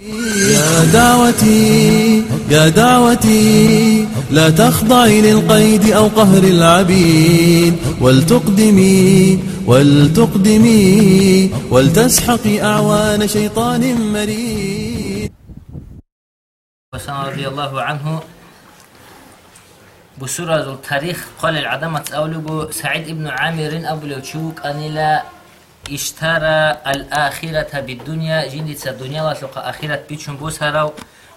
يا دعوتي يا دعوتي لا تخضعي للقيد أو قهر العبيد. ولتقدمي ولتقدمي ولتسحقي أعوان شيطان مريد. وسلم رضي الله عنه. بسورة التاريخ قال العدمة أولو سعيد ابن عامر أبو لوشوك أنيلا اشترى الآخرة بالدنيا جندت الدنيا وثق آخرة بيتشن بوسهرو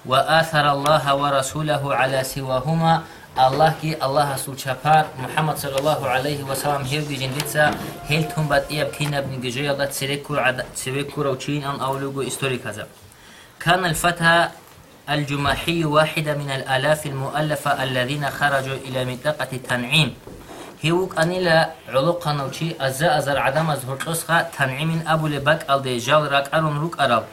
وآثر الله ورسوله على سواهما الله كي الله رسول شفار محمد صلى الله عليه وسلم هيل دي جندتسا هيل تون بات إياب كينا بن جيجي الله تسيريكور عد تسيريكور وچين أن أولوغو استوري كذا كان الفتى الجماحي واحدة من الآلاف المؤلفة الذين خرجوا إلى منطقة تنعيم عدم أزهر قصخة تنعيم أبو لبك ألدي جال راك أرون روك أرال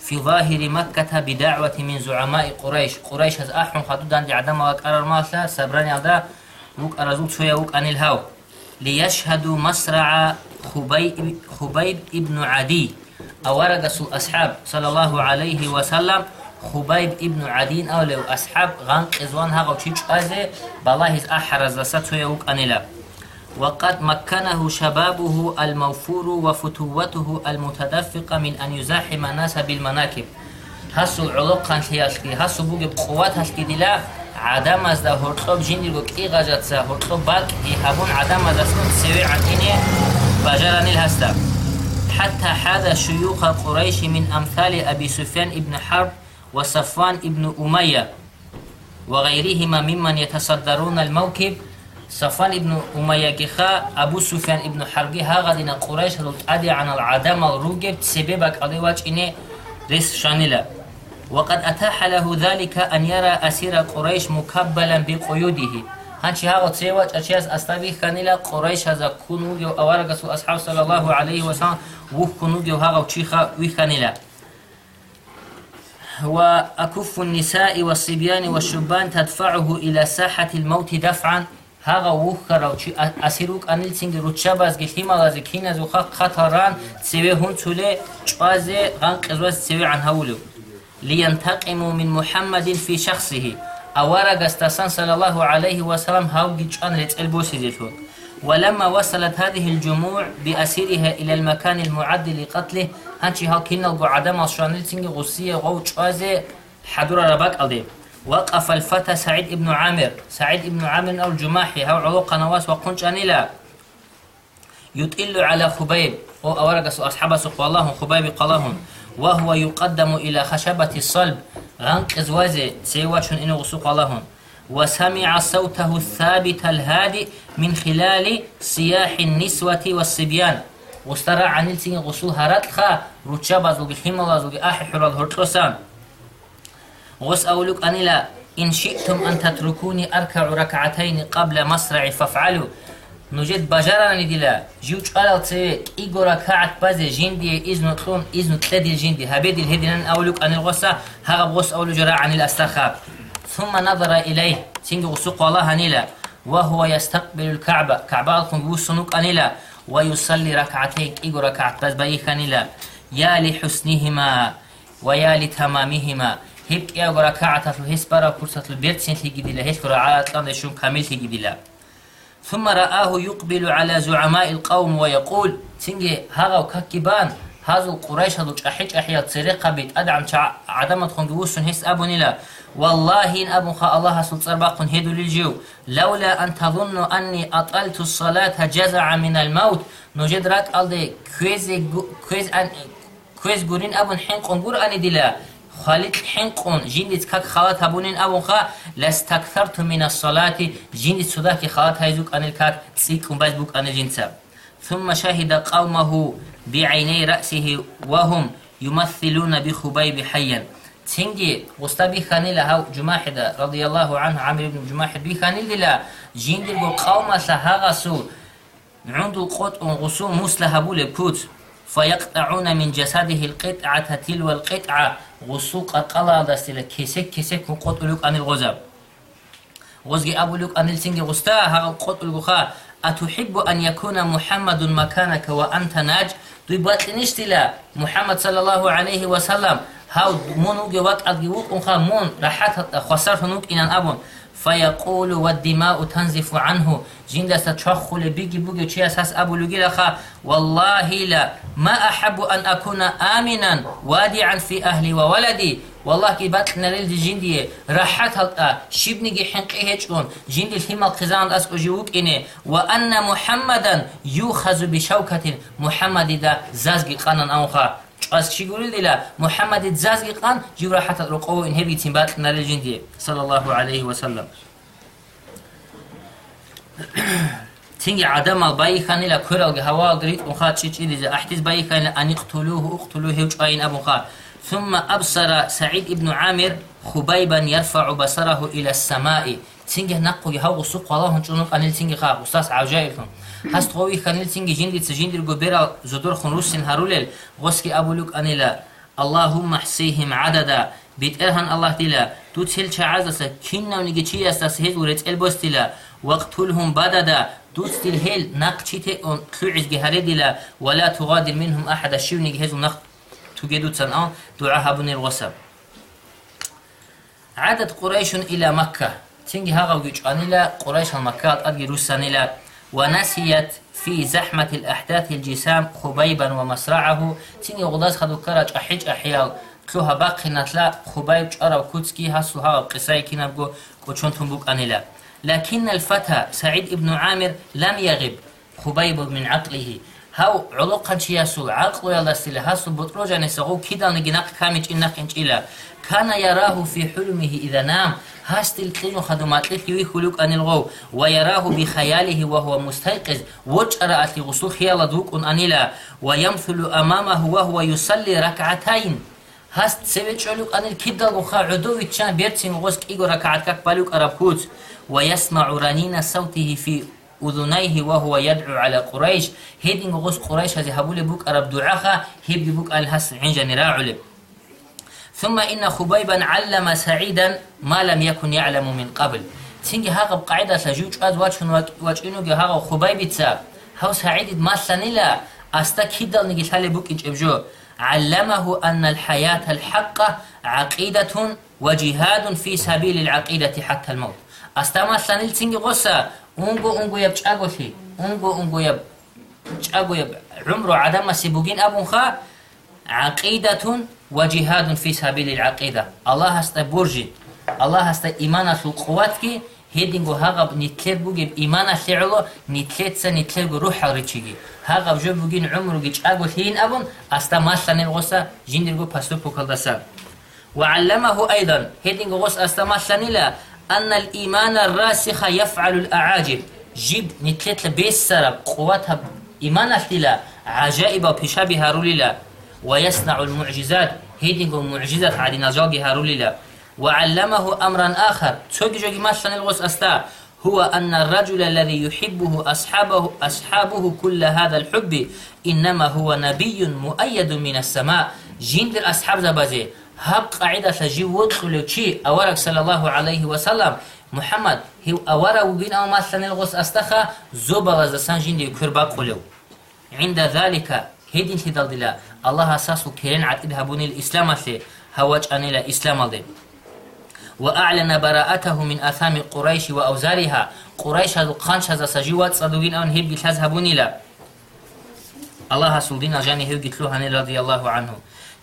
في ظاهر مكة بدعوة من زعماء قريش قريش هز أحرم خدودان دي عدم أرار ماسلا سبراني ألدا روك أرزوك سويا وك أنيل هاو. ليشهدوا مسرع خبيب, ابن عدي أورق الأصحاب صلى الله عليه وسلم خبيب ابن عدين أو لو أصحاب غانق إزوان هاغو تشيش أزي بالله أحرز لساتو يوك أنيلا وقد مكنه شبابه الموفور وفتوته المتدفقة من أن يزاحم الناس بالمناكب هسو علوق خان تياشكي هسو بوغي بقوات هشكي دلا عدم از ده هرطوب جندي گو کی غجت سا هرطوب بالك دي هبون عدم از اسكن سوي عن بجراني الهستا حتى حاذا شيوخ قريش من أمثال أبي سفيان ابن حرب وصفوان ابن أمية وغيرهما ممن يتصدرون الموكب. صفوان ابن أمية جخا أبو سفيان ابن حربي هاغدين قريش لطعدي عن العدم الروجب سببك أدواج إني رس شانلة وقد أتاح له ذلك أن يرى أسير قريش مكبلا بقيوده. هانشي هاغو تسيواج أشياس أستبيخ كانيلا قريش هذا كنوغيو أورغسو أصحاب صلى الله عليه وسلم وف كنوغيو هاغو تشيخا ويخانيلا وأكف النساء والصبيان والشبان تدفعه إلى ساحة الموت دفعا. هاغا وخرا أسيروك أنيل سنگ روتشاباز گلتيما لازي كينا زوخا خطران تسوي هون تولي چوازي غان قزواز تسوي عن هولو لينتقموا من محمد في شخصه. أورا قستسان صلى الله عليه وسلم هاو جيجان ريت البوسي زيتون ولما وصلت هذه الجموع بأسيرها إلى المكان المعد لقتله هانشي هاو كينا القو عدم أصرانيل تنجي غصية غو چوازي حدورة رباك ألدي وقف الفتى سعيد ابن عامر. سعيد ابن عامر أو الجماحي هاو علوق نواس وقنش أنيلا يطل على خبيب أو أورق أصحاب سوق والله خبيب قالهم وهو يقدم إلى خشبة الصلب. غنق إزوازي سيواتشن إنه غسوق اللهم وسمع صوته الثابت الهادئ من خلال صياح النسوة والصبيان واسترى عن السين غسول هراتخا روتشابا زوجي حملا زوجي أحي حرال هرتوسان غس أولوك أنيلا إن شئتم أن تتركوني أركع ركعتين قبل مصرع فافعلوا. نوجد بجارة نديلا جيوش ألال تسوي إيغو ركعت بازي جندي إذن تلون إذن تلدي الجندي هبيد الهدنان أولوك أن الغسة هغا بغس أولو جراء عن الأستخاب ثم نظر إليه سنگ غسوق الله نيلا. وهو يستقبل الكعبة. كعبة ألكم سنوك أنيلا ويصلي ركعتين إيغو ركعت بس بايخ نيلا يا لحسنهما ويا لتمامهما. هيك إيغو ركعت الهسبرة كرسة البيت سنت لجدلا هيك رعاية لأن شون كامل لجدلا ثم رآه يقبل على زعماء القوم ويقول سنجي هذا وككبان هذا قريش هذا أحيج أحيات سرقة بيت أدعم عدم خنجوس هس أبو نلا والله إن أبو خا الله سلطر باق هدو للجو لولا أن تظن أني أطلت الصلاة جزع من الموت نجد راك ألدي كويز كويز أن كويز قرين أبو حين قنقور أني دلا خالد حنقون جندت كك خالات هبونين أبو خا لاستكثرت من الصلاة جندت سداك خالات هايزوك أن الكاك تسيكم باز بوك أن الجنساب ثم شهد قومه بعيني رأسه وهم يمثلون بخبيب حيا. تنجي وستبي خانيلا هاو جماحدة رضي الله عنه عامر بن جماحد بي خانيلا جندل قوم سهغسو عندو قط غسو مسلهبو لكوت فيقطعون من جسده القطعة تلو القطعة. غسو قرقلا دستيلا كيسك كيسك قط لك عن الغزب غزي أبو لك عن السنجي غستا ها قط لك أتحب أن يكون محمد مكانك وأنت ناج. دوی باطنش دیلا محمد صلی الله علیه و هاو مونوك يوك الجيوك أنخا مون راحت خسرت نوك إن أبون. فيقول والدماء تنزف عنه. جين لا تشخل بيجي بوجي تشي أساس أبو لوجي لخا والله لا. ما أحب أن أكون امنا وادعا في أهلي وولدي. والله كي بات نريل دي جين دي راحت هلقا آه، شبني جي حنقي هيتشون جين دي هما قزان اس اجوك إني. وأن محمدا يوخذ بشوكة. محمد دا زازجي قنن انخا ჭას ჩიგურილა მუჰამადი ძაზგი ყან ჯივრა ჰათა რო ყო ინჰები თიმბატ ნარეჯინდი სალალაჰუ ალეიჰი ვასალამ تيجي عدم الباي خان لا كرال هوا غريت وخا تشيتشي احتز باي خان ان يقتلوه اقتلوه هوج اين ابو خا ثم أبصر سعيد بن عامر خبيبا يرفع بصره إلى السماء. تنجه نقو يهو سوق الله هنچون قنل تنجه خا أستاذ عجائكم هست قوي قنل تنجه جندي تجندي غبر زدور خنوسن هارولل غسكي أبو لوك انيلا اللهم احسيهم عددا. بيت ارهن الله تلا تو تل شعازسا كنا ونجي تشي استاس هيل ورت البوستلا وقتلهم بددا. دوست الهيل نقشيت اون كعز ولا تغادر منهم أحد. الشيء ونجهزهم نقط توجد الآن تعاهبني الوسب. عدد قريش إلى مكة. تنجي هغا ويجعن إلى قريش المكة أدقي رسان إلى ونسيت في زحمة الأحداث الجسام خبيبا ومسرعه تيني غداز خدو كراج. أحيج أحيال تلوها باقي نتلا. خبيب جارا وكوتسكي هسو هغا قصاي كينبقو قوشون تنبوك أنيلا لكن الفتى سعيد ابن عامر لم يغب. خبيب من عقله. هاو علوقا شياسو عقل يلا سيلا هاسو بطروجا نسغو كيدا نجناق كامج إنق إنجيلا كان يراه في حلمه إذا نام هاستل تلينو خدمات لكي خلوك أن الغو ويراه بخياله وهو مستيقظ وجأر أتلي غسو خيال دوك أن أنيلا ويمثل أمامه وهو يصلي ركعتين هاست سويت شعلوك أن الكدل وخا عدوي تشان بيرتين غسك إيغو ركعت كاك بالوك أرابكوت ويسمع رنين صوته في أذنيه وهو يدعو على قريش. هيدين غس قريش هذه هبول بوك أرب دعاها. هيب بوك الهس عنجا نراعلب ثم إن خبيبا علم سعيدا ما لم يكن يعلم من قبل. تنجي هاغ بقاعدة سجوج أز واجهن واجهنو هاغ خبيب تسا هاو سعيد ما سنلا أستا كيدل نجي تالي بوك إبجو. علمه أن الحياة الحقة عقيدة وجهاد في سبيل العقيدة حتى الموت. أستا ما سنل تنجي غصة. унго унгӯя бчӀа гӯшӣ унго унгӯя бчӀа гӯя умру адамаси бугин абунха ақидатун ва ҷиҳадун фи сабили лақида аллаҳ ҳаста буржи. Аллаҳ ҳаста иманашул қувват ки ҳединго ҳағаб нитлер бугиб иманаш леъло нитлетса нитлерго рӯҳа ричиги ҳағаб жо бугин умруги чъаго лиин абун аста масла невғоса жиндирго пасу пукалдаса ва алламаҳу айдан ҳединго ғос аста масланила أن الإيمان الراسخ يفعل الأعاجب جيب نتلت بيس سرب قواتها إيمان الثلا عجائب وبشابه رولي ويصنع المعجزات. هيدينغو معجزة عادي نزوغي هاروليلا. وعلمه أمرا آخر. تسوغي جوغي ماشان الغوص أستا. هو أن الرجل الذي يحبه أصحابه, أصحابه كل هذا الحب إنما هو نبي مؤيد من السماء. جندر أصحاب زبازي. هب قاعدة جي ودخلو شي أورك صلى الله عليه وسلم. محمد هو أورا وبين أو ماشان الغوص أستخا زوبا وزسان جندي كربا قلو عند ذلك هيدين تدل دلا الله أساس كيرين عتيد هبوني الإسلام أثي هواج أني الإسلام ألدي. وأعلن براءته من أثام قريش وأوزارها. قريش هذا قانش هذا سجوات صدوين أن هيب جتلاز هبوني لا. الله سودين أجاني هيب جتلوها رضي الله عنه.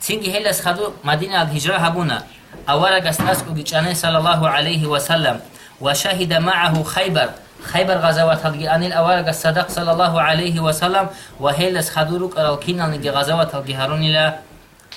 تيجي هلس خدو مدينة الهجرة هبونا أولا قصناس أجاني صلى الله عليه وسلم وشهد معه خيبر خيبر غزوات هلقي أنيل أوارق الصدق صلى الله عليه وسلم وهيلس خدورك الكينا نجي غزوات هلقي هارون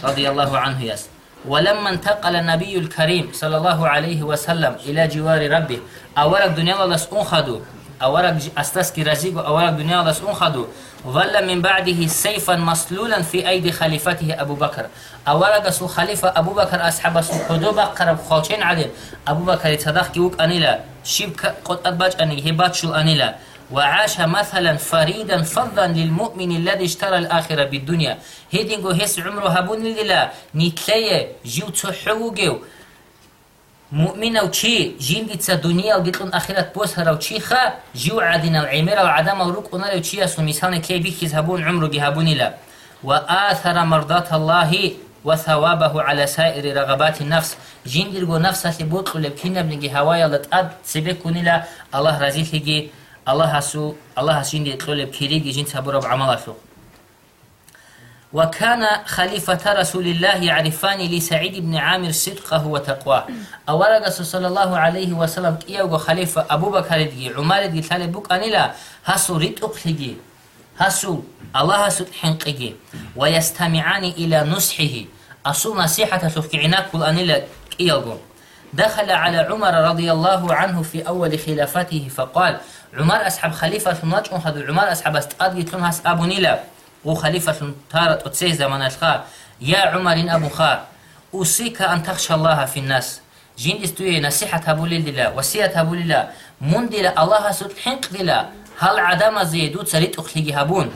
رضي الله عنه يس ولما انتقل النبي الكريم صلى الله عليه وسلم إلى جوار ربه أورق دنيا الله لس أنخدو أورق أستسكي رزيق أورق دنيا لس أنخدو ظل من بعده سيفا مسلولا في أيدي خليفته أبو بكر. أورق سو خليفة أبو بكر أصحاب سو حدو بقر خالشين عليه أبو بكر تصدق كيوك أنيلا. شيب قد أدباج أني هبات شو أنيلا. وعاش مثلا فريدا فضلا للمؤمن الذي اشترى الآخرة بالدنيا. هيدينغو هس عمره هبون لله نتليه جيو تحوغيو муъминав чӣ жилдица дунияв дитлун ахират босҳарав чӣ ха? Жиу адинав имирав адамав рук унарев чӣ асу мисалне кей бихиз ҳабун умру биҳабунила ва аthара мардат аллаҳи ва савабаҳу ала саири рағабати нафс. Жиндирго нафсаси бутулеб кинабниги ҳаваялат ад себе кунила аллаҳ разихиги аллаҳасу аллаҳас жинди тлулеб кириги жин сабураб амалафуқ وكان خليفة رسول الله يعرفان لسعيد بن عامر صدقه وتقواه. أولا صلى الله عليه وسلم كيو خليفة أبو بكر دي عمر دي بوك أنيلا هسو ريت أقلقي هسو الله هسو حنقي ويستمعان إلى نصحه. أسو نصيحة سفكعناك أنيلا كيو دخل على عمر رضي الله عنه في أول خلافته فقال عمر أصحاب خليفة نجم هذا؟ عمر أصحاب يتلون هس أبو نيلا؟ وخليفة تارت أتسيه زمان الخاء يا عمر أبو خاء أوصيك أن تخشى الله في الناس. جين استوي نصيحة أبو لله وصية أبو لله من دلا الله سبحانه دلا هل عدم زيدو تريد أخلقي هبون.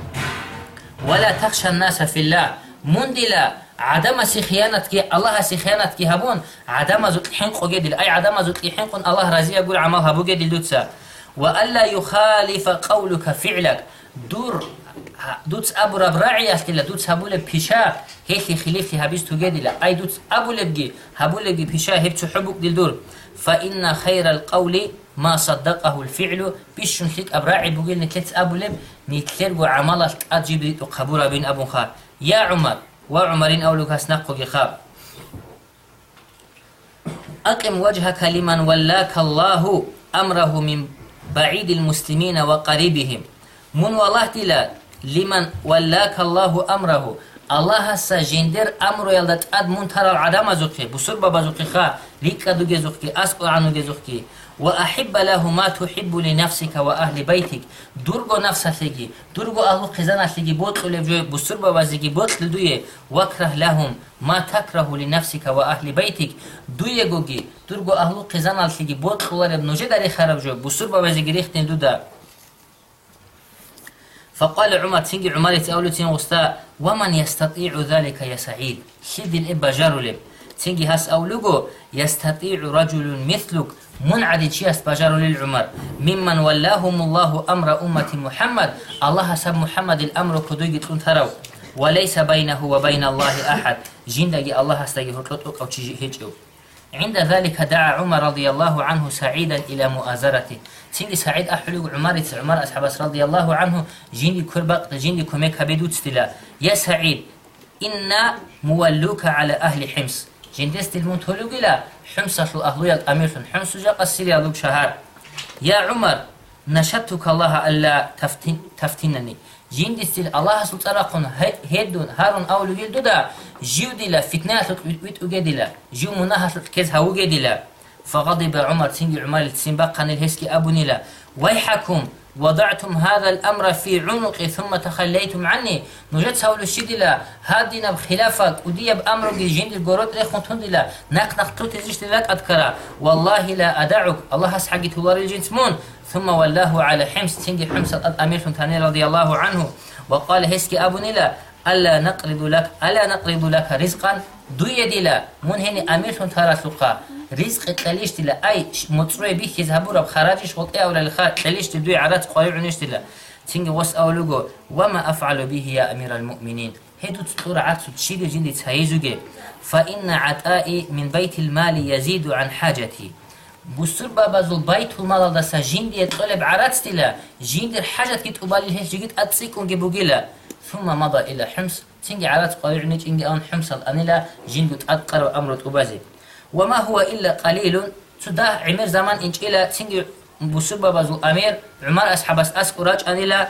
ولا تخشى الناس في الله. من دلا عدم سخيانتك الله سخيانتك هبون. عدم زوت حنق جدل أي عدم زوت حنق الله رزي يقول عمل هبو جدل دوتسا وألا يخالف قولك فعلك دور دوتس أبو ربراعي أستلا دوتس هبول بيشا هيك خليف هبيس تجدل أي دوتس أبو لبجي هبول لبجي بيشا هبت حبك دل دور. فإن خير القول ما صدقه الفعل. بيش نتلت أبراعي بقول نتلت أبو لب نتلت وعملك أجيب قبول بين أبو خال يا عمر وعمرين أولوك أسنقه خاب أقم وجهك لمن ولاك الله أمره من بعيد المسلمين وقريبهم من والله تلا лиман валлака Аллаху амраху аллаҳ ҳаса жендер амру ялдатъад мунтарал адам азуқи бусурба базуқиха ликадуге зуқки аску ануге зуқки ва аҳибба лаҳу ма туҳиббу линафсика ва аҳли байтик дурго нафсатлиги дурго аҳлу қизанатлиги ботулевҷои бусурба вазиги ботлидуе вакраҳ лаҳум ма такраҳу линафсика ва аҳли байтик дуегоги дурго аҳлу қизанатлиги ботлулареб нуже дари харабҷои бусурба вазиги рехтин дуда فقال عمر تنجي عمر يتأولو تين وستا ومن يستطيع ذلك يا سعيد؟ شد الإبا جارو لب. تنجي هاس أولوغو يستطيع رجل مثلك. منعدد شيء بجارو للعمر ممن ولاهم الله أمر أمة محمد. الله سب محمد الأمر كدوغي ترو. وليس بينه وبين الله أحد. جندقي الله استجي هتلطق أو تشيجي هجو عند ذلك دعا عمر رضي الله عنه سعيدا إلى مؤازرته. تنجي سعيد أحلو عمر عمر أصحاب رضي الله عنه جندي كربق جندي كميك بدو تستلا. يا سعيد إنا مولوك على أهل حمص. جندست المنتولو إلى حمصة الأهلية الأمير حمص جاء قصير يا شهر يا عمر نشدتك الله ألا تفتن تفتنني. جندستل الله سلطرقون هدون هارون أولو جلدودا جيو ديلا فتنات ويت أجدلا جيو مناها كز هاو جدلا فغضب عمر تنجي عمر تسنبقن الهسكي أبو نيلا ويحكم وضعتم هذا الأمر في عنقي ثم تخليتم عني. نجد سول الشدلا هادينا بخلافك؟ ودي بأمر جند الجورود ليخون تندلا نق نق توت زيش لك أذكره والله لا أدعك الله أسحقي تولار الجنس مون. ثم ولاه على حمص. تنجي حمص الأمير ثاني رضي الله عنه. وقال هسكي أبو نيلا ألا نقرض لك ألا نقرض لك رزقا؟ دو يدلا من هني أمير ترى سقا رزق تليشتلا أي مطروي بيك يذهبوا رب خراجش وقت أولا الخا تليشت دوي عرات قوي عنشتلا تيجي وس أولوجو وما أفعل به يا أمير المؤمنين هدو تطور عكس تشيل جندي تهيزوجي فإن عطائي من بيت المال يزيد عن حاجتي بسر بابا زول بيت المال دسا جندي يطلب عرات ستلا جندي حاجة كت أبالي هيش جيت أتسيكون جبوجيلا ثم مضى إلى حمص. تنجي عرات قوي عنج إنجي أن حمص الأنيلا جندي تأقر أمرت أبازي. وما هو إلا قليل سدا عمر زمان إنج إلى تنجي بسبب بزو أمير عمر أصحاب أس أراج أن إلى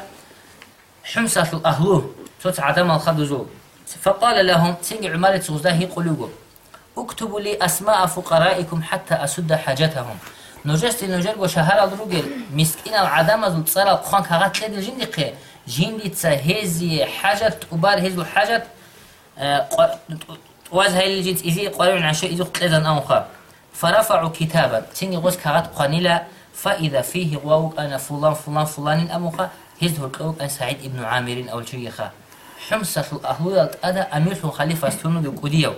حمصة الأهلو توت عدم الخدزو فقال لهم تنجي عمر تغزاه قلوبهم اكتبوا لي أسماء فقرائكم حتى أسد حاجتهم. نجست نجر وشهر الرجل مسكين العدم زو تصير القخان كغات لدي جندي جندي تسهزي حاجة أبار هزو حاجة واز هاي الجنس إذي قريب عن شيء إذا قتلن أوخا فرفعوا كتابا. تني غوز كغات قنيلا فإذا فيه واو أنا فلان فلان فلان أموخا هزه القوق أن سعيد ابن عامر أو الشيخة حمصة الأهلية أدا أمير خليفة سنو بقوديو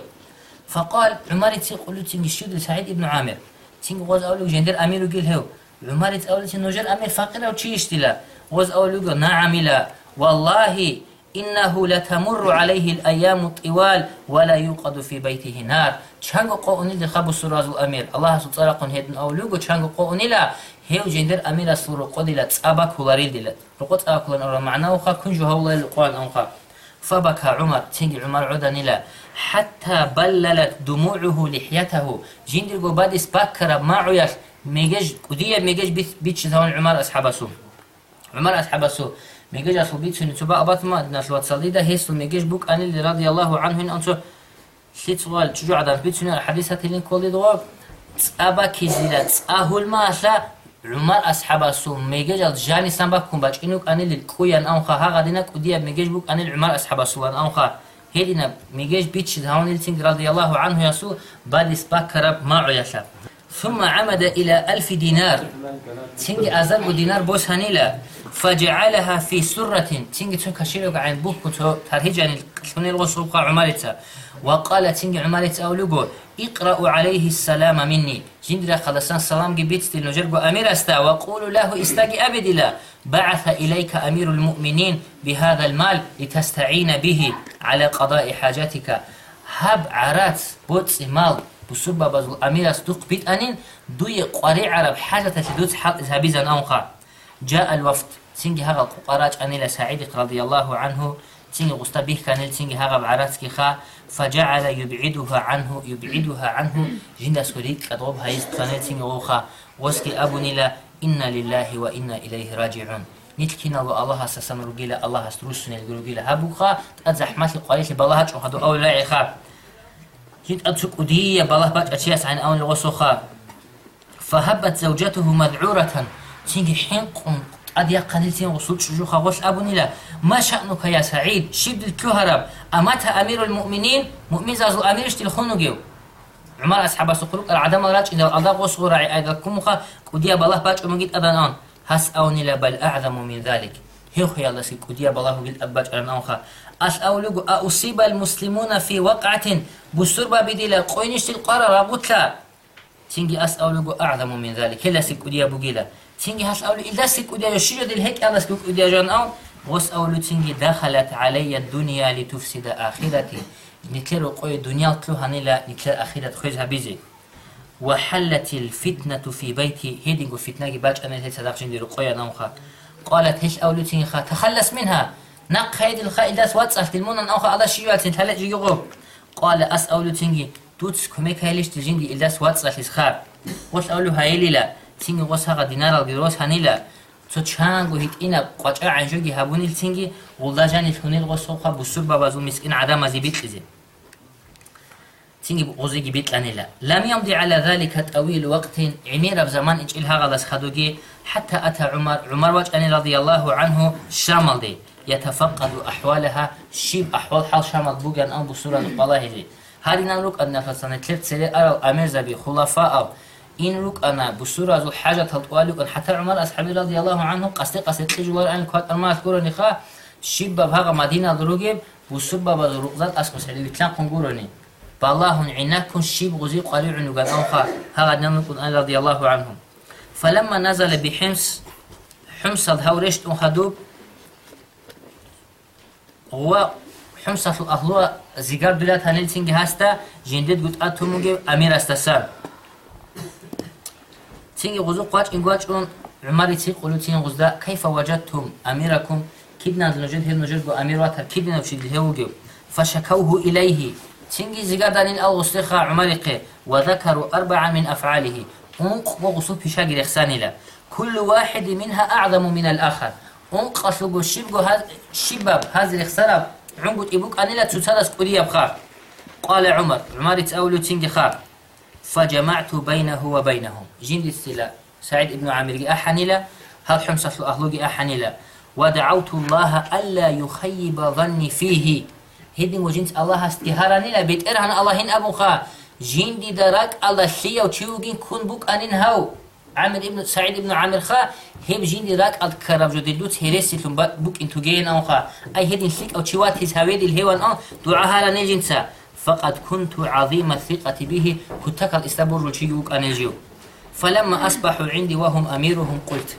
فقال عمر تقول تنجي شد سعيد ابن عامر. تنجي غوز أولو جندر أمير وقيل هو عمر تقول تنجي أمير فقير أو تشيشتلا أولو نعم لا والله إنه لتمر عليه الأيام الطوال ولا يوقد في بيته نار. چانگو قوني دي خبو سراز الأمير الله سبحانه وتعالى هدن أولوغو چانگو قوني لا. هيو جندر أمير سورو قدلا تسابا كولاريل دلا رقو تسابا كولان أورا معناه خا. كنجو هولا القرآن أنخا فبكى عمر. تنجي عمر عدن لا. حتى بللت دموعه لحيته جندر قو بادس باكر معيش ميجج وديا ميجج بيتش ثوان عمر أصحاب سو عمر أصحاب سو ميجج أصل بيتش نتوبا أبات ما ناس واتسالي ده هيسل ميجج بوك أني رضي الله عنه إن أنتو شيت سؤال شجوع عدم بيتش الحديث هتلين كل دواب أبا كيزيلا أهول ما أشلا عمر أصحاب سو ميجج الجاني سامبا كم باش إنك أني للكويان أنخا ها غادينك وديا ميجج بوك أني عمر أصحاب سو أنخا هيدنا ميجج بيتش ثوان التين رضي الله عنه يسوع بعد سباك رب ما عيشا ثم عمد إلى ألف دينار. تنجي أزل دينار بوس هنيلا فجعلها في سرة. تنجي تنك شيلوك عن بوك كنتو ترهيج عن الثنين الغصوب عمالتا وقال تنجي عمالتا أولوغو اقرأوا عليه السلام مني. جندرا خلصان سلام جبيت تلنجرقو أمير أستا. وقولوا له استاقي أبد لا. بعث إليك أمير المؤمنين بهذا المال لتستعين به على قضاء حاجاتك. هب عرات بوتس مال. بسبب بزل أمير أستوق بيت أنين دوي قري عرب حاجة حق إذهابيزا أنخا جاء الوفد. تنجي هذا القراج أنيل سعيد رضي الله عنه. تنجي غستبيه كان تنجي هذا بعراتك خا. فجعل يبعدها عنه يبعدها عنه. جند سوريك كدوب هايز كان تنجي غوخا وسكي أبو نيلا إنا لله وإنا إليه راجعون. نتكينا الله سسن رجيلا الله استروسن الجروجيلا هبوخا تزحمت القريش بالله جو هذا أول لا يخاف هيت أتسك أدية بالله باج أشياس عن أول الغسوخا فهبت زوجته مذعورة. تيجي حين قم. أدي قليل تين وصول شجوخا غش أبني لا ما شأنك يا سعيد؟ شبد الكهرب. أمات أمير المؤمنين؟ مؤمن زازو أمير اشتلخونو جيو. عمر أصحاب سقروك. العدم راج إذا الأضاء غصو راعي أيضا كمخا كوديا بالله باج أمجد أدنان هس أوني لا بل أعظم من ذلك. هيو خيال لسي كوديا بالله قلت أباج أرنانخا أسأولوغو أصيب المسلمون في وقعة بسربة بدلا قوينش القرار رابطلا تنجي أسأولوغو أعظم من ذلك. هلا سيكوديا بوغيلا تنجي هسأولو إلا سيكوديا يشير دل هيك؟ ألا سيكوديا جان أو واسأولو تنجي دخلت علي الدنيا لتفسد آخرتي. نتلر قوي الدنيا تلو هنلا نتلر آخرت خوزها بيزي. وحلت الفتنة في بيتي. هيدنجو فتنة باج أنا هي صدق جندي رقويا نوخا قالت هش أولو تنجي تخلص منها. نق خيد الخائد داس واتسأل تلمون أن أخا على شيوات تنتهلق جيغو. قال أسأولو تنجي توتس كميك هايلش تجندي إلداس واتسأل إسخار وش أولو هايلي لا؟ تنجي هغا دينار الجروس هنيلا تو چانگو هیت اینا قاچع عنجوگی هبونیل تنگی غلدا جانی تونیل غصوقا بسور بابازو مسكين عدم بيت لزي تنجي غوزيجي بيت لانيلا لم يمضي على ذلك طويل وقت عمير بزمان أجل هغا لس خدوجي حتى أتى عمر عمر وجه رضي الله عنه شامل دي. يتفقد أحوالها. شيب أحوال حال شامل بوغان أن بسورة الله دي هذه نروك أن نفسنا تلت سري أرى الأمير زبي خلفاء إن روك أنا بسورة ذو حاجة تطوالك أن حتى عمر أصحابي رضي الله عنه قصدي قصدي تجوار أن كوات أما أذكر نخا. شيب بها مدينة دروجب بسور بابا ذات أسكو سعيد بيتلان قنقورني بالله عناكم شيب غزي قالوا عنو قال أنخا هذا نمكن أن رضي الله عنهم. فلما نزل بحمص حمص الهورشت أخدوب هو حمصة الأهلوة زيجار دولات تنجي هستا جندد قد أتوموجي أمير استسار تنجي غزو قواج إن قواج أون عمري تي قولو تين غزدا كيف وجدتم أميركم كدنا نجد هل نجد أمير واتر كدنا وشيد الهوجي فشكوه إليه تنجي زيجار دانين غسلخا عمري وذكروا أربعة من أفعاله. أنق وغصو بشاقر إخساني كل واحد منها أعظم من الآخر. أنقص شبه شباب هذه الخسارة عنقد إبوك أنا لا تسالس قرية بخار قال عمر عمر تأولو تنجي خار فجمعت بينه وبينهم جند السلا سعيد ابن عامر أحنلا هل حمصة الأهلوج أحنلا ودعوت الله ألا يخيب ظني فيه هدين وجنت الله استهارني لا بيت إرهن الله هن أبو خا جندي دراك الله شيا وتشوجين كن بوك أنين هاو عامر ابن سعيد ابن عامر خا هب جيني راك الكرب جو دلوت هرسي لهم بوك انتو جين أو خا. أي هدين شيك أو تشوات هز هويد الهوان أو دعاها لنجنسا فقد كنت عظيم الثقة به كتك الاستبر رجيوك آنجيو. فلما أصبحوا عندي وهم أميرهم قلت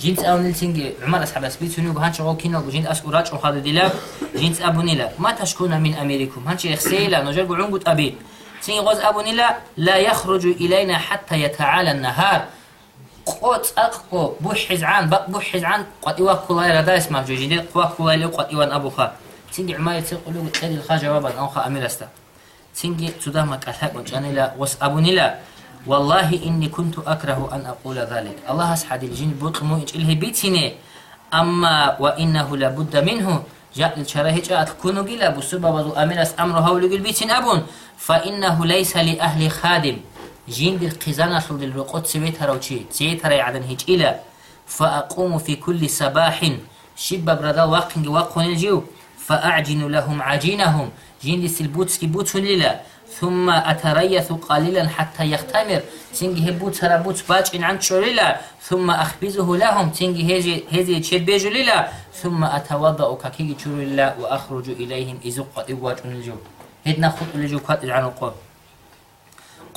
جنس أو نلتنجي عمر أصحاب أسبيت هنو بهانش غو كينو جنس أس أوراج أم خالد ديلا جنس أبو نيلا. ما تشكون من أميركم؟ هانش يخسيلا نجر قعون قد أبي. تنجي غوز أبو نيلا لا يخرج إلينا حتى يتعالى النهار. قوت أقو بوحز عن بوحز عن قد إوا كولاي ردا اسمه جوجين قوا كولاي لو قد إوان أبو خا. تنجي عمر تقولوا تدي الخا جوابا أو خا أمير أستا. تنجي تدا ما كثاك وجانيلا وس أبو نيلا. والله إني كنت أكره أن أقول ذلك. الله أسحد الجن بطمو إجله بيتني أما وإنه لابد منه. جاء الشراه جاء تكونوا قلا بسبب وضو أمرس أمر هول بيتن أبون. فإنه ليس لأهل خادم. جين دي القزانة شو دي الرقود سويتها روشي سيتها يعدن هيج إلى فأقوم في كل صباح. شباب رضا واقن واقن الجيو فأعجن لهم عجينهم جين دي سلبوتسكي بوتسون للا ثم أتريث قليلا حتى يختمر. تنجي هبوت سرابوت باج إن عن شوريلا ثم أخبزه لهم. تنجي هذي هذي تشبيج للا ثم أتوضأ ككي شوريلا وأخرج إليهم. إزق إواج الجو هدنا خط الجو كات عن القوم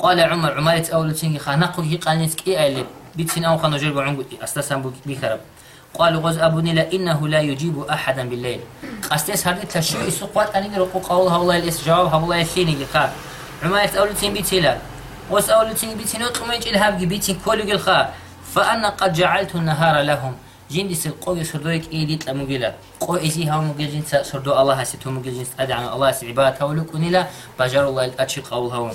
قال عمر عمرة أول تنجي خانقه هي قالنسك إيه اللي بيتسين أو خانو جرب عنقو أستسان بيخرب قال غز أبو نيلا إنه لا يجيب أحدا بالليل. قستيس هردي تشيء سقوات أني رقو قول هؤلاء الإس جواب هؤلاء الثاني قال عماية أولتين بيتيلا وس أولتين بيتين وقميج إلهاب بيتين كل الخا فأنا قد جعلت النهار لهم. جندي سلقوي سردويك إيديت لمجيلا قو إزي هاو مجيل جنس سردو الله هسيتو مجيل جنس أدعى الله سعبات هولوك ونلا بجار الله الأتشي قول هون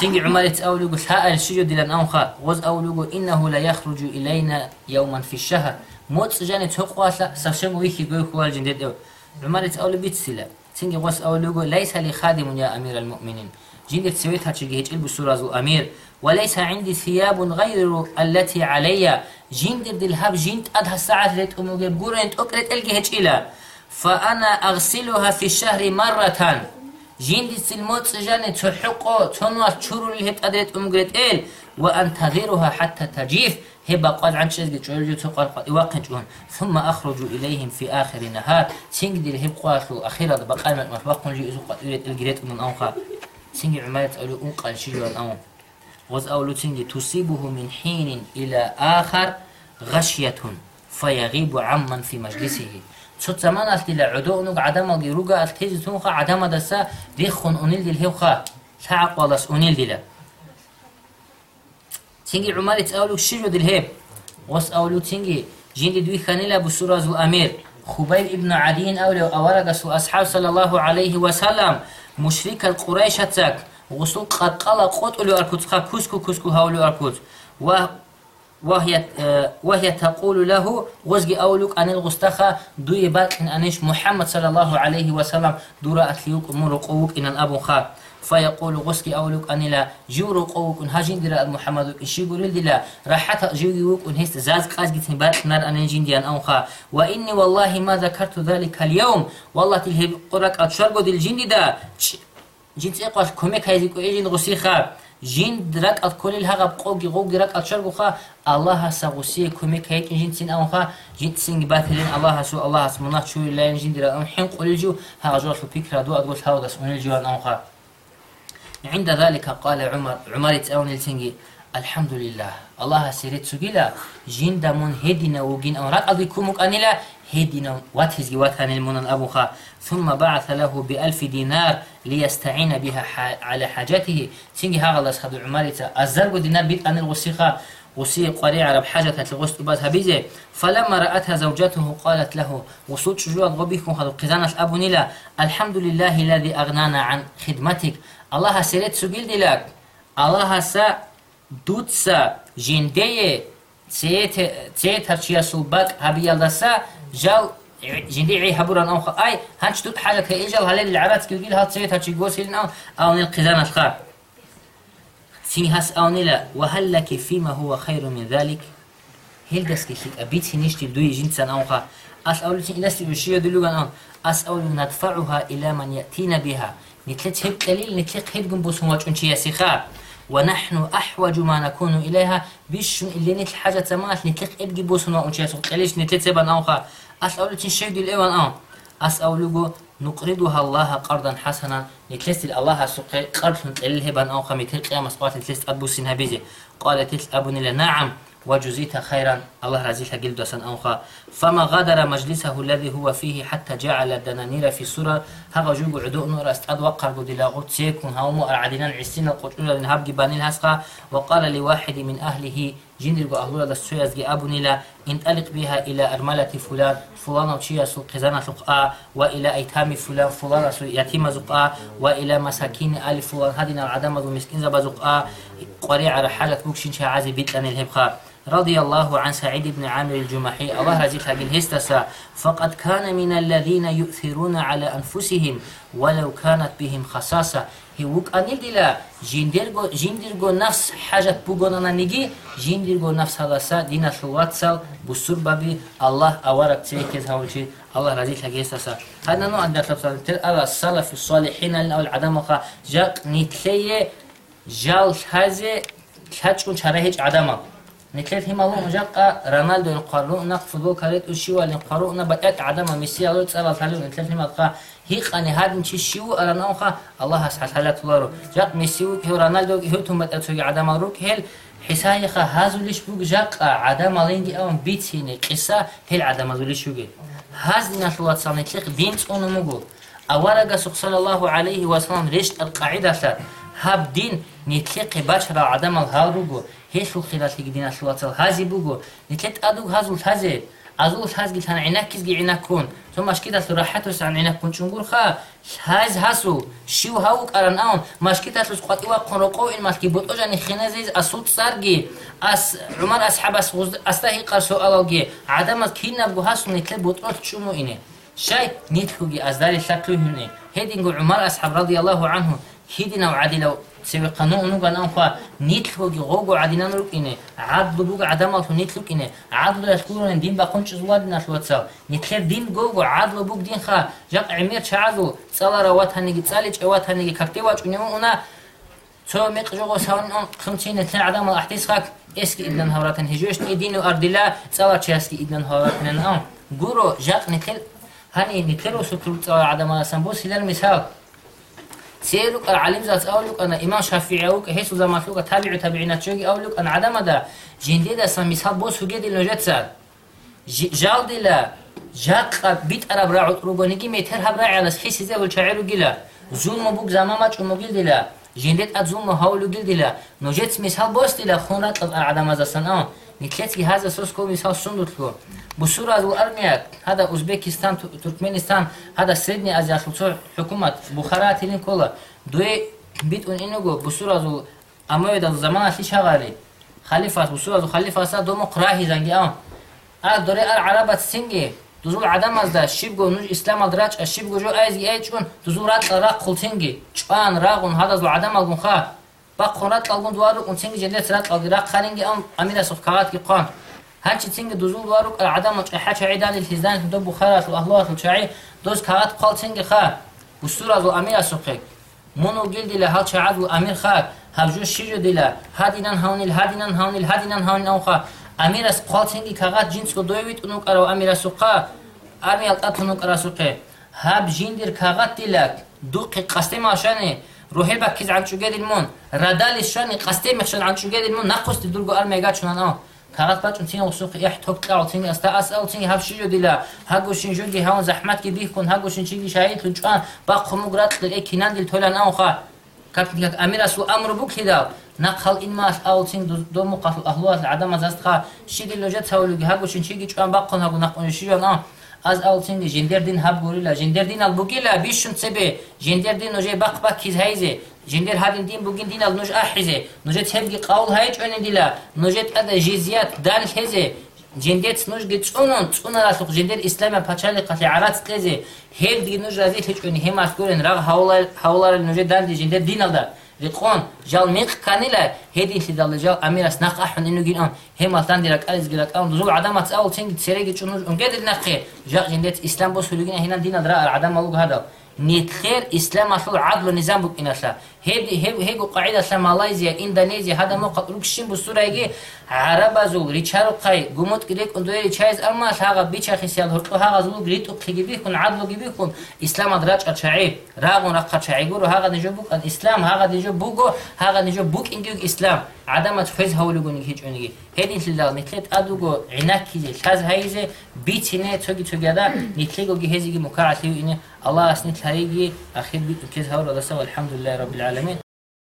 تنجي عمالة أولوغو سائل السجود لن أنخا. غز أولوغو إنه لا يخرج إلينا يوما في الشهر. موت جاني تقوى سفشم ويكي قوي خوال جندد عمالة أولو بيت سلا تنجي غس أولوغو ليس لي خادم يا أمير المؤمنين. جندت سويتها تشجيهج البسورة ذو أمير. وليس عندي ثياب غير التي علي. جندر دلهاب جنت أدها الساعة لت أموغي بقورنت أكرت ألقيهج إلى فأنا أغسلها في الشهر مرة. جندي سلموت سجاني تحقو تنوى تشورو اللي هبت أموغرت إل وأنتظرها حتى تجيف هبا قال عن شيء جورجو تقال قد واقع ثم أخرج إليهم في آخر النهار. سنجد الهب قاتلو أخيرا بقال ما مفاقون جي إزو قد الجريت من أنخا سنجي عمالة أولو أنقل شجوا أون غز أولو سنجي تصيبه من حين إلى آخر غشية فيغيب عمن في مجلسه. صوت زمان ألتي لعدو أنوك عدم الجروجا ألتيز تونخا عدم دسا ديخون أنيل دي الهوخا تعق والس أنيل دي تنجي عمالة أولو شجو دي الهيب غس أولو تنجي جين دوي خانيلا بسورة ذو أمير خبيب ابن عدين أولو أورغس أصحاب صلى الله عليه وسلم مشرك القريش تك غسل قد قال قتلوا أركوت كوسكو كوسكو هاولو أركوت وهي وهي تقول له غزغي أولوك أن الغستخة دوي باك إن أنيش محمد صلى الله عليه وسلم دورا أتليوك قوك إن الأبو خا. فيقول غسكي أولوك أن لا جورو قوك إن هاجين محمد إشي قول دلا راحت جيوك إن هست زاز قاز جت باك نار أن جين ديان أو خا. وإني والله ما ذكرت ذلك اليوم والله تلهب قرك أتشرقو دي الجين دا جين تقوى كوميك هايزيكو إيجين غسيخا جين درك الكل الهغا بقوغي غوغي رك الشرق خا الله سغوسي كوميك هيك جين سين أو خا جين سين باتلين الله سو الله اسمنا شو لا جين درا ام حين قولجو ها جور فكره دو ادغوس هاو داس ونجو آن خا عند ذلك قال عمر. عمر تاون التنجي الحمد لله الله سيرت سجلا جين دمون هدينا وجين أمرات أضيكمك أنلا هدينا واتهزي واتهن المنن أبوخا ثم بعث له بألف دينار ليستعين بها على حاجته تنجي هذا الله سخد عمارته الزرق دينار بيت أن الوسيخة وسي قريع رب حاجة الغسل بازها بيزي فلما رأتها زوجته قالت له وصوت شجوع غبيكم هذا قزانة أبو نيلا الحمد لله الذي أغنانا عن خدمتك الله سيرت سجل دلك الله سا دوتسا جندي تيت هرشيا سوبك هبي يلدسا جال جندي عي هبوران أو أي هنش دوت حاجة كإيجال هلي العرات كيل هات تيت هرشي جوسيلن أو أو نيل قزان الخار سيني هاس أو نيلا وهل لك فيما هو خير من ذلك هل دسكي شيك أبيت نشتي دوي جنسان أو خا أس أولو تين إلستي بشيء دلوغان أو أس أولو ندفعها إلى من يأتينا بها نتلت هب قليل نتلت هب جنبوس هواج أنشي يسيخا ونحن أحوج ما نكون إليها. بيش اللي نتل حاجة تمات نتلق إبجي بوسنا ونشي سوق ليش نتلت سبان أوخا أسألو تنشي دي الإيوان أو أسألو نقرضها الله قرضا حسنا. نتلست الله سوق قرض الهبان أوخا مثل قيام سقوات نتلست أبو سنها بيزي قال تلت أبو نعم. وجزيت خيرا. الله رزيك قل دوسن أنخا فما غادر مجلسه الذي هو فيه حتى جعل الدنانير في سورة هذا جو عدو نور استاد وقر قد لا قد سيكون. هاومو أرعدنا عسين القطول نهاب جبان الهسقا وقال لواحد من أهله جندر أهلولا دسويا زي أبني لا انطلق بها إلى أرملة فلان فلان وشيا سو قزانة لقاء وإلى أيتام فلان فلان سو يتيم زقاء وإلى مساكين آل فلان هذين العدم ذو مسكين زبزقاء قريع رحلة بوكشين شعازي بيتلان الهبخاء رضي الله عن سعيد بن عامر الجمحي الله رزقها بالهستسا فقد كان من الذين يؤثرون على أنفسهم ولو كانت بهم خصاصة. هيوك أنيل دلا جندرغو جندرغو نفس حاجة بوغونا نيجي جندرغو نفس هذا سا دينا شواتسال بسور بابي الله أورك تيكز هاولشي الله رزقها بالهستسا هذا نوع عند تفصيل تل على السلف الصالحين أو العدم خا؟ جاك نتلية جال هذا كاتشون شرهج عدمه نتلت هما لو مجاقة رونالدو نقارو نق فوتبول كاريت وشيو اللي نقارو نبأت عدم ميسي الله تصل على نتلت هما قا هيق أنا هاد نشي شيو أنا نوخا الله سبحانه وتعالى تلارو. جاق ميسي هو رونالدو هو توم بتأتوي عدم روك هل حساي خا هازوليش بوك جاق عدم لينجي أو بيتيني قصة هل عدم زوليش يوجي هاز ناس الله تصل نتلت دينت أنا مقول أولا صلى الله عليه وسلم رشت القاعدة هاب دين نتلقي بشر عدم الهاروغو هيشو خلال دين الشواطل هازي بوغو نتلت أدوغ هازول هازي أزول هاز قلت أنا عناك كيز عناك كون ثم أشكيدا راحتو سعن عناك كون شنقول خا هاز هاسو شو هاوك أران أون مشكيدا سقط إوا قن رقو إن مشكي بوتو جاني خنازيز أسود سارجي أس عمر أصحاب أس غز أستهي قرسو ألوجي عدم كينا بو هاسو نتلت بوتو تشومو إني شاي نيتكوجي أزداري شكلو هني هيدينغو عمر أصحاب رضي الله عنه هيدنا وعدلو سوي قانون نوغا نانخوا نيتلوغي غوغو عدنا نروكيني عدل بوغ عدما تو نيتلوكيني. عدل يشكورون دين باقونش زواد ناشلوتسا نيتلر دين غوغو. عدل بوغ دين خا. جاق عمير چعازو صلا روات هنيگي صالي چوات هنيگي كاكتيوا چونيمو أنا تو ميقجوغو ساون اون. خمسين تن عدم الاحتيس خاك. اسكي ادن هوراتن هجوش دينو اردلا صلا چاسكي ادن هوراتن اون غورو جاق نيتل هني نيتلو سوتو صلا عدم سنبوس هلال مثال سيرك العلم ذات أولك أنا إمام شافعي أوك هيسو زمان فلوك تابع تابعين تشوقي أولك أنا عدم دا جندي دا سميسال بوس هجد النجات سال جال دلا جاق بيت أراب راعو روبانيكي ميتر هب راعي على سخيسي زي والشاعر قلا زون مبوك زمان ما تشو مقل жилет адзума ҳавлу гирдила ножец мисҳал бостила хунрат адамазасана нитлецки ҳаза соско мисҳал сундутлу бусура азу армия ҳада узбекистан туркменистан ҳада средни азия хилсо ҳукумат бухара тилин кола дуе бит ун инугу бусура азу амоид азу замана ти чағали халифас бусура азу халифаса домо қраҳи занги ам аз доре ар арабат синги. دوري العربة سنجي دزول عدم از ده شیب گو نوج اسلام ادراج شیب گو جو ایز ای چون دزول رات را قلتنگی چوان راغون هذا زو عدم الگون خا با قرات الگون دوارو اون سنگی جلت رات الگراق خارنگی ام امیر صفقات کی قان هانچی تینگ دوزول واروک العدم چحچ عیدان الهزان دو بخارات الاهلات الشعي دوز كات قال تینگ خا بسورة ذو أمير سقيك منو جلد له هل شعاد الأمير خا هبجو شيجو دلا هادينان هاونيل هادينان هاونيل هادينان هاونيل أوخا أمير اس амирас қалтинги кагат жинску доевит унукаро амирасуқа амиалтат унукарасуқе ҳаб жиндир кагат дилак дуқи қастемашани рӯҳеба киз анчугедилмун радали шани қастемихшан анчугедилмун нақусти дургу армега чунано кагат бачун тин усуқи иҳтоб қалтинги аста асалтинги ҳабшиҷо дила ҳагушин жуги ҳавон заҳматки бихкун ҳагушин чиги шаҳидлу чуан ба қумугратлил э кинандил толянанха как амирасу амру букидал ديلا هاغو شين جوجي هاون زحمت كي بيكون هاغو شين شيغي شايت لجان با خموغرات لك كينان ديل تولان اوخا كاك امير اسو امر بوك هدا نقل ان ماس او تين دو مقف اهلوات العدم زاستخا شيدي لوجت تاولوغي هاغو شين شيغي چان با قون هاغو نقون شيو نا از اول جندر دین هب گوریلا جندر دین ال بوگیلا بیشون سبه جندر دین نوجه باق باق کیز هایزه جندر هادين دين بوجين دين النوج أحزة نوجة تبقي قول هايج أن دلا نوجة أدا جزيات دال هزة جندت نوج جت أنون تأنا راسخ جندر إسلام بحشال قتل عرات تلزة هيل دي نوج رازي هيج أن هم أذكرن رغ حولا حولا النوجة دال دي جندر دين الدا رقون جال ميق كانيلا هيدي سيدال جال أميرس نق أحن إنه جين أم هم ألتان ديرك ألز جلك أم دزول عدم تسأل تنج تسرق تشونج أم قدر نقي جال جندت إسلام بس هلوجين هنا دين الدراء العدم ملوك هذا نيت خير إسلام أصل عدل ونظام بك إنسا هدي هيجو قاعدة ماليزيا إندونيسيا هذا موقع روكشين بسورة عربازو ريشارو قاي قومت كريك اندويري چايز أما هاغا بيچا خسيال هرقو هاغا زلو غريتو قلقي بيكون عدلو بيكون إسلام أدراج أچعي راغون رقا چعي قورو هاغا نجو بوك الإسلام هاغا نجو بوكو هاغا نجو بوك إنجيوك إسلام. عدم تفز هولوغوني هيج أونيجي هيدين تلال نتلت أدوغو عناكيزي شاز هايزي بيتيني توغي توغيدا نتلقو جهزي مكاعتيو إني. الله أسنت هايجي. أخير بيتو كيز هورو دسا والحمد لله رب العالمين. alemán.